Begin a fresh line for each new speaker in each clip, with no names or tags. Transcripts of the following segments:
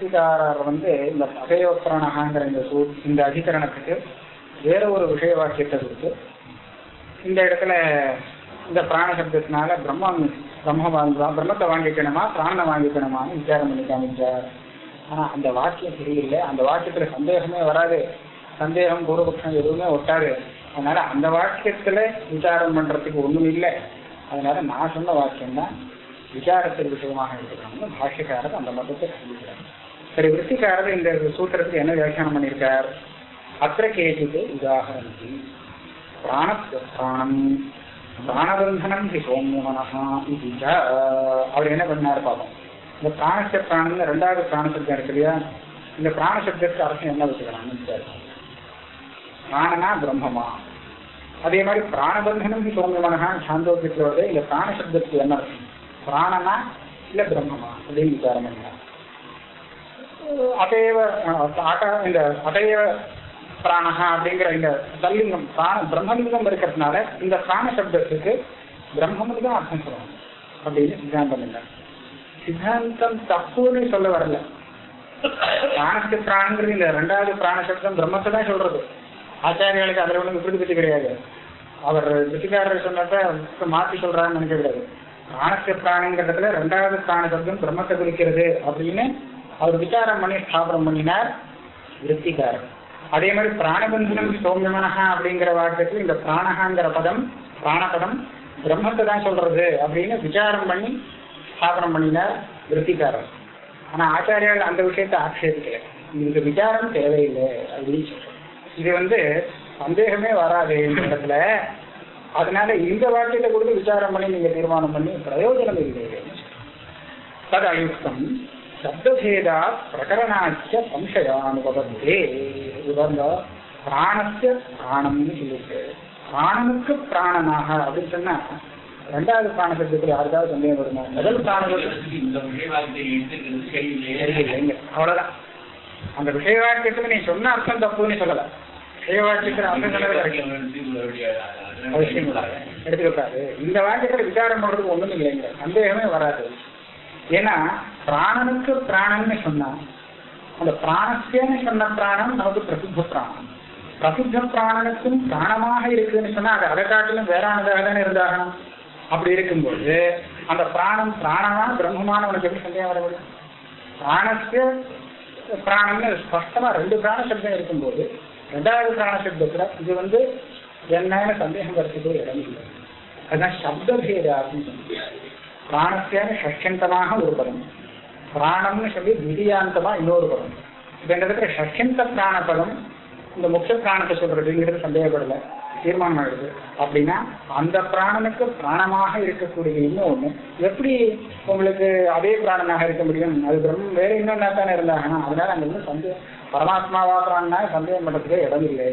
விருத்திகாரர் வந்து இந்த அபயோக்கரணகாங்கிற இந்த சூ இந்த அதிகரணத்துக்கு வேற ஒரு விஷய வாக்கியத்தை கொடுத்து இந்த இடத்துல இந்த பிராண சப்தத்தினால பிரம்மம் பிரம்ம வாங்க பிரம்மத்தை வாங்கிக்கணுமா பிராணனை வாங்கிக்கணுமான்னு விசாரம் பண்ணி காமிச்சார் ஆனா அந்த வாக்கியம் சரியில்லை. அந்த வாக்கியத்துல சந்தேகமே வராது. சந்தேகம் பூர்வபக்ஷம் எதுவுமே ஒட்டாது. அதனால அந்த வாக்கியத்துல விசாரம் பண்றதுக்கு ஒண்ணும் இல்லை. அதனால நான் சொன்ன வாக்கியம் தான் விசாரத்தின் விஷயமாக எடுத்துக்கணும்னு பாஷ்யக்காரர் அந்த மதத்தை கண்டிக்கிறார். சரி விற்பிக்காரர் இந்த சூத்திரத்துக்கு என்ன வியாக்கியானம் பண்ணியிருக்கார்? அத்திர கேஜித்து உதாகரந்தி பிராண பிராணம் பிராணபந்தனம் ஹி சோமனஹா இது அவர் என்ன பண்ணார் பார்ப்போம் இந்த பிராணச பிராணம்னு ரெண்டாவது பிராணசப்தம் இருக்கு இல்லையா? இந்த பிராணசப்தத்துக்கு அரசு என்ன வச்சுக்கிறான்னு பிராணனா பிரம்மமா? அதே மாதிரி பிராணபந்தனம் ஹி சோமியமனஹா சாந்தோக்கியத்தில் வருது. இந்த பிராணசப்தத்துக்கு என்ன அர்த்தம் பிராணனா இல்ல பிரம்மமா? அப்படின்னு விசாரம் பண்ணலாம் அதையவ இந்த அதையவ பிராணகா அப்படிங்கிற இந்த தல்லிங்கம் பிராண பிரம்மலிங்கம் இருக்கிறதுனால இந்த பிராண சப்தத்துக்கு பிரம்மம்னு தான் அர்த்தம் சொல்லுவாங்க. அப்படின்னு சித்தாந்தம் இல்லை. சித்தாந்தம் தப்புன்னு சொல்ல வரல. பிராணத்துக்கு பிராணங்கிறது இந்த ரெண்டாவது பிராண சப்தம் பிரம்மத்தை தான் சொல்றது. ஆச்சாரியாளுக்கு அதுல ஒண்ணு விபத்து கிடையாது. அவர் விட்டுக்காரர் சொன்னத மாத்தி சொல்றாருன்னு நினைக்க கிடையாது பிராணத்து பிராணங்கிறதுல ரெண்டாவது பிராண சப்தம் பிரம்மத்தை குறிக்கிறது அப்படின்னு அவர் விசாரம் பண்ணி ஸ்தாபனம் பண்ணினார். விருத்திகாரர் அதே மாதிரி பிராணபந்தனம் சௌமியமனஹா அப்படிங்கிற வாக்கியத்தில் இந்த பிராணஹாங்கிற பதம் பிராணபதம் பிரம்மத்தை தான் சொல்றது அப்படின்னு விசாரம் பண்ணி ஸ்தாபனம் பண்ணினார் விருத்திகாரர் ஆனா ஆச்சாரியால் அந்த விஷயத்தை ஆட்சேபிக்கல. இதுக்கு விசாரம் தேவையில்லை அப்படின்னு சொல்றோம் இது வந்து சந்தேகமே வராது இந்த இடத்துல. அதனால இந்த வாக்கியத்தை கொடுத்து விசாரம் பண்ணி நீங்க தீர்மானம் பண்ணி பிரயோஜனம் இல்லை தது அயுக்தம். சப்தபேதா பிரகரணாச்ச சம்சயானுபவத்தே வந்து பிராணஸ்ய பிராணம்னு சொல்லிட்டு பிராணனுக்கு பிராணனாக அப்படின்னு சொன்னா ரெண்டாவது பிராண சப்தத்தில் யாருக்காவது சந்தேகம் வருமா முதல் பிராண சரியில்லைங்க அவ்வளவுதான். அந்த விஷய வாக்கியத்துக்கு நீ சொன்ன அர்த்தம் தப்புன்னு சொல்லல. விஷய வாக்கியத்துல correct. அவசியம். எடுத்துக்கூடாது இந்த வாக்கியத்துல விசாரம் பண்றதுக்கு ஒண்ணும் இல்லைங்க சந்தேகமே வராது. ஏன்னா பிராணனுக்கு பிராணன்னு சொன்னா அந்த பிராணஸ்யன்னு சொன்ன பிராணம் நமக்கு பிரசித்த பிராணம். பிரசித்த பிராணனுக்கும் பிராணமாக இருக்குன்னு சொன்னா அது அதை காட்டிலும் வேறானதாக தானே இருந்தாகணும். அப்படி இருக்கும்போது அந்த பிராணம் பிராணமா பிரம்மமான உனக்கு எப்படி சந்தேகம் வரவில்லை பிராணத்து பிராணஸ்ய பிராணம்னு ஸ்பஷ்டமா ரெண்டு பிராண சப்தம் இருக்கும்போது ரெண்டாவது பிராண சப்தத்துல இது வந்து என்னன்னு சந்தேகம் வரத்துக்கு இடம் இல்லை. அதுதான் சப்தபேதார்த்தம் சொல்லுது பிராணத்தியான ஷஷ்யந்தமாக ஒரு பதம் பிராணம்னு சொல்லி திவிதியாந்தமா இன்னொரு படம். இப்ப இந்த இடத்துல ஷஷ்யந்த பிராண படம் இந்த முக்கிய பிராணத்தை சொல்றதுங்கிறது சந்தேகப்படல தீர்மானம் ஆகுது அப்படின்னா அந்த பிராணனுக்கு பிராணமாக இருக்கக்கூடிய இன்னொன்னு எப்படி உங்களுக்கு அதே பிராணனாக இருக்க முடியும்? அது பிரம்மம் வேற இன்னொன்னா தானே இருந்தாங்கன்னா அதனால அங்க வந்து சந்தேகம் பரமாத்மாவா பிராணனா சந்தேகம் பண்றதுக்கே இடம் இல்லை.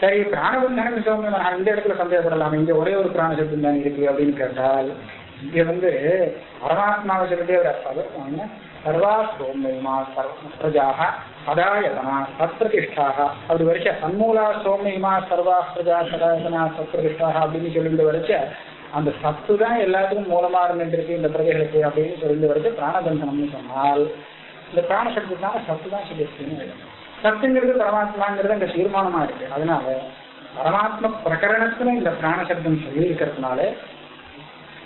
சரி பிராணபந்தனம் சோமியம் இந்த இடத்துல சந்தேகப்படலாம் இங்க ஒரே ஒரு பிராண சப்தம் தான் இருக்கு அப்படின்னு கேட்டால் இங்க வந்து பரமாத்மாவை சொல்லிட்டே வர சர்வா சோமியமா சர்வ பிரஜாக சதாயதனா சத்பிரதிஷ்டாக அப்படி வரைச்ச சன்மூலா சோமயமா சர்வா பிரஜா சதாயதனா சத்பிரதிஷ்டாக அப்படின்னு சொல்லிட்டு வரைச்ச அந்த சத்து தான் எல்லாத்துக்கும் மூலமா இருந்துருக்கு இந்த பிரஜைகளுக்கு அப்படின்னு சொல்லிட்டு வரைச்ச பிராணபந்தனம்னு சொன்னால் இந்த பிராணசக்தினால சத்து தான் சொல்லியிருக்குன்னு சத்துங்கிறது பரமாத்மாங்கிறது அங்க தீர்மானமா இருக்கு. அதனால பரமாத்ம பிரகரணத்துல இந்த பிராணசப்தம் சொல்லி இருக்கிறதுனால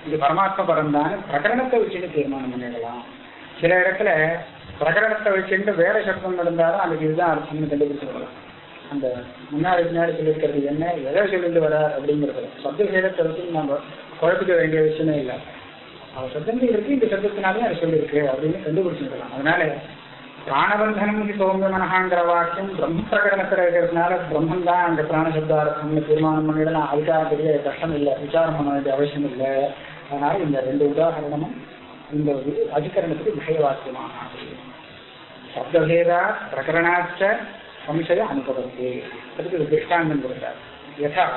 இது பரமாத்ம படம் தான் பிரகரணத்தை வச்சுட்டு தீர்மானம் பண்ணிடலாம். சில இடத்துல பிரகரணத்தை வச்சுட்டு வேற சப்தம் இருந்தாலும் அதுக்கு இதுதான் அர்த்தம்னு கண்டுபிடிச்சிடலாம் அந்த முன்னாடி பின்னாடி சொல்லியிருக்கிறது என்ன? எதை சொல்லிட்டு வரார் அப்படிங்கிறது. சப்த சேதத்தை வச்சு நம்ம குழப்பிக்க வேண்டிய விஷயமே இல்லை. அவர் சப்தங்கள் இருக்கு இந்த சப்தத்தினாலே அது சொல்லியிருக்கு அப்படின்னு கண்டுபிடிச்சிருக்கலாம். அதனால பிராணபந்தனம் சோமியமனஹாங்கிற வாக்கியம் பிரம்ம பிரகடனத்தில் இருக்கிறதுனால பிரம்மன் தான் அந்த பிராணசப்தார்த்தம்னு தீர்மானம் பண்ணிடலாம் அதுக்காக பெரிய கஷ்டம் இல்லை விசாரம் பண்ண வேண்டிய அவசியம் இல்லை. அதனால இந்த ரெண்டு உதாரணமும் இந்த அதிகரணத்துக்கு விஷய வாக்கியமாக சப்தபேதா பிரகரணாச்ச சம்சய அனுபவத்து. அதுக்கு ஒரு திருஷ்டாந்தம் கொடுத்தார். யதா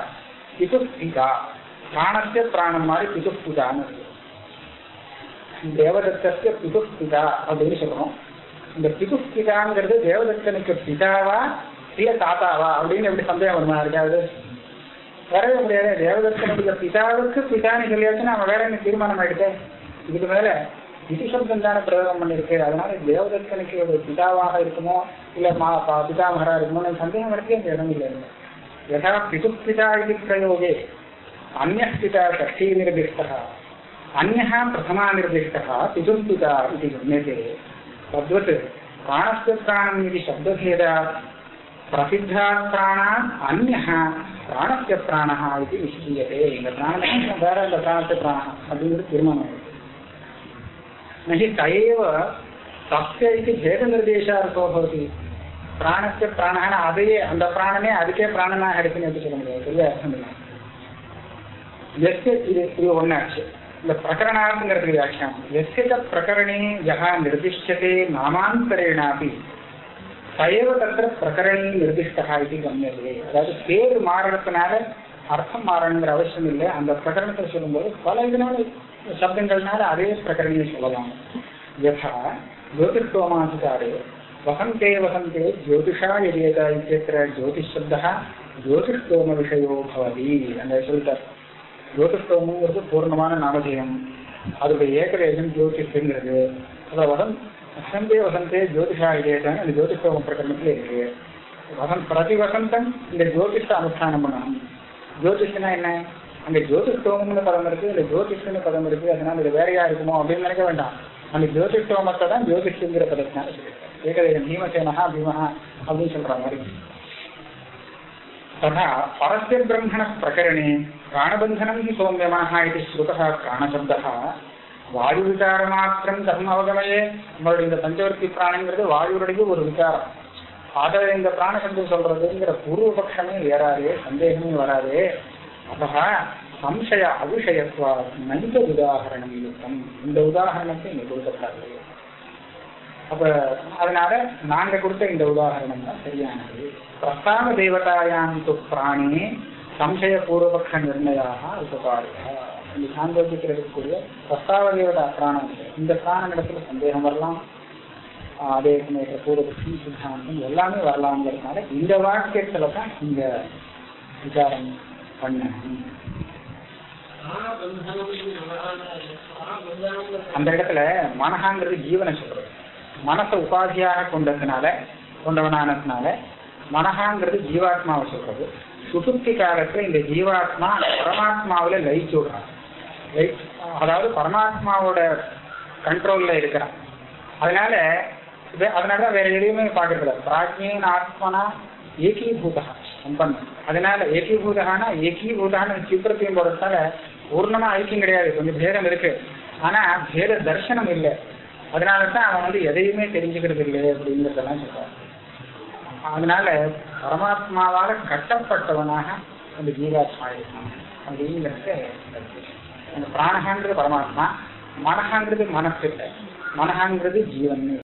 பிதுஸ்திகா பிராணஸ்ய பிராணம் மாதிரி பிதுஸ்திகான்னு இருக்கு. தேவதத்தஸ்ய பிதுஸ்திகா அப்படின்னு சொல்றோம். இந்த பிது பிதாங்கிறது தேவதத்தனுக்கு பிதாவா இல்ல தாத்தாவா? அப்படின்னு எப்படி சந்தேகம் வருமா? இருக்காது வரவே முடியாது. தேவதத்தனுடைய பிதாவுக்கு பிதான்னு சொல்லியாச்சுன்னா நம்ம வேற என்ன தீர்மானம் ஆயிடுச்சு இதுக்கு மேல இது சப்தம் தானே பிரயோகம் பண்ணிருக்கு அதனால தேவதத்தனுக்கு ஒரு பிதாவாக இருக்குமோ இல்ல மா பிதாமகரா இருக்குமோ சந்தேகம் எடுத்து அந்த இடம் இல்லை. யதா பிது பிதா இது பிரயோகே. அந்நிய பிதா நிர்திஷ்டா அந்நா பிரதமா நிர்திஷ்டா பிதுர் இது तद्वत् प्राणस्य प्राणम् इति शब्दभेदः प्रसिद्धास्त्राणाम् अन्यः प्राणस्य प्राणः इति निश्चीयते। இந்த பிராணத்தை வேற இந்த பிராணத்தை பிராணம் அப்படிங்கிறது திருமணம் नहि स एव तस्य इति भेदनिर्देशार्थो भवति। பிராணத்தை பிராணான அதையே அந்த பிராணனே அதுக்கே பிராணனாக இருக்குன்னு எப்படி சொல்ல முடியாது பெரிய அர்த்தம் இல்லை இது இது ஒன்றாச்சு இந்த பிரகரணாங்கிறதுக்கு வியாக்கியானம். எஸ்ய பிரகரணே யஹா நிர்திஷ்டதே நாமாந்தரேனாபி. சயவ தத்திர பிரகரணி நிர்திஷ்டா இது கம்யதே. அதாவது பேர் மாறுறதுனால அர்த்தம் மாறணுங்கிற அவசியம் இல்லை. அந்த பிரகரணத்தை சொல்லும்போது பல இதனால சப்தங்கள்னால அதே பிரகரணியை சொல்லலாம். யதா ஜோதிஷ்டோமாதிகாரே. வசந்தே வசந்தே ஜோதிஷா எதேதா இத்தியத்திர ஜோதிஷ் சப்தா ஜோதிஷ்டோம விஷயோ பவதி. அந்த சொல்லிட்டார். ஜோதிஷ்டமுங்கிறது பூர்ணமான நாமஜயம் அதோட ஏக்கர் ஏஜன் ஜோதிஷங்கிறது அதோட வசந்தே வசந்தே ஜோதிஷாயிடேதான் அந்த ஜோதிஷ பிரகடனத்துல இருக்கு. வசந்த் பிரதி வசந்தம் இந்த ஜோதிஷ அனுஷ்டானம் பண்ணணும் ஜோதிஷனா என்ன? அந்த ஜோதிஷ்டோமம்னு பதம் இருக்கு இந்த ஜோதிஷ்னு பதம் இருக்கு அதனால இது வேறையா இருக்குமோ அப்படின்னு நினைக்க வேண்டாம். அந்த ஜோதிஷ்டோமத்தை தான் ஜோதிஷங்கிற பதத்தினால ஏகதேகம் பீமசேனஹா பீமஹா அப்படின்னு சொல்ற மாதிரி ததா பரஸ்ய பிரம்மண பிரகரணே. ప్రాణబంధనం హి సౌమ్యమాహ ఇది శ్రుత ప్రాణశబ్ద வாயு விசார மாத்திரம் தம் அவகமையே நம்மளுடைய இந்த பஞ்சவர்த்தி பிராணங்கிறது வாயுடைய ஒரு விசாரம். அதை இந்த பிராணசந்து சொல்றதுங்கிற பூர்வபக்ஷமே ஏறாதே சந்தேகமே வராதே. அதா சம்சய அவிஷயத்வா நன்கு உதாகரணம் யுக்தம் இந்த உதாகரணத்தை நீ கொடுக்கக்கூடாது. அப்ப அதனால நாங்க கொடுத்த இந்த உதாகரணம் தான் சரியானது. பிரஸ்தான தேவதாயான் து சம்சயபூர்வபக்ஷ நிர்ணயாக உபகாரியா. இந்த சாந்தோக்கியத்தில் இருக்கக்கூடிய பிரஸ்தாவ பிராணம் இந்த பிராணம் இடத்துல சந்தேகம் வரலாம். அதே சமயத்தில் பூர்வபக்ஷம் சித்தாந்தம் எல்லாமே வரலாம்ங்கிறதுனால இந்த வாக்கியத்துல தான் இந்த விசாரம் பண்ண. அந்த இடத்துல மனஹாங்கிறது ஜீவனை சொல்றது. மனசை உபாதியாக கொண்டதுனால கொண்டவனானதுனால மனஹாங்கிறது ஜீவாத்மாவை சொல்றது. சுசுப்தி காலத்துல இந்த ஜீவாத்மா பரமாத்மாவில லயிச்சு விடுறான். அதாவது பரமாத்மாவோட கண்ட்ரோல்ல இருக்கிறான். அதனால வே- அதனாலதான் வேற எதையுமே பாக்குறதுல பிராஜ்யன் ஆத்மனா ஏகீபூதா சம்பந்தம். அதனால ஏகீபூதானா ஏகீபூதான சித்திரத்தையும் போடுறதால பூர்ணமா ஐக்கியம் கிடையாது. கொஞ்சம் பேரம் இருக்கு. ஆனா பேர தர்சனம் இல்லை. அதனால தான் அவன் வந்து எதையுமே தெரிஞ்சுக்கிறது இல்லை அப்படிங்கிறதெல்லாம் சொல்றான். அதனால பரமாத்மாவால கட்டப்பட்டவனாக அந்த ஜீவாத்மா இருக்கான். அப்படிங்கிறது அந்த பிராணகாங்கிறது பரமாத்மா மனகாங்கிறது மனசு இல்லை மனகாங்கிறது ஜீவன்.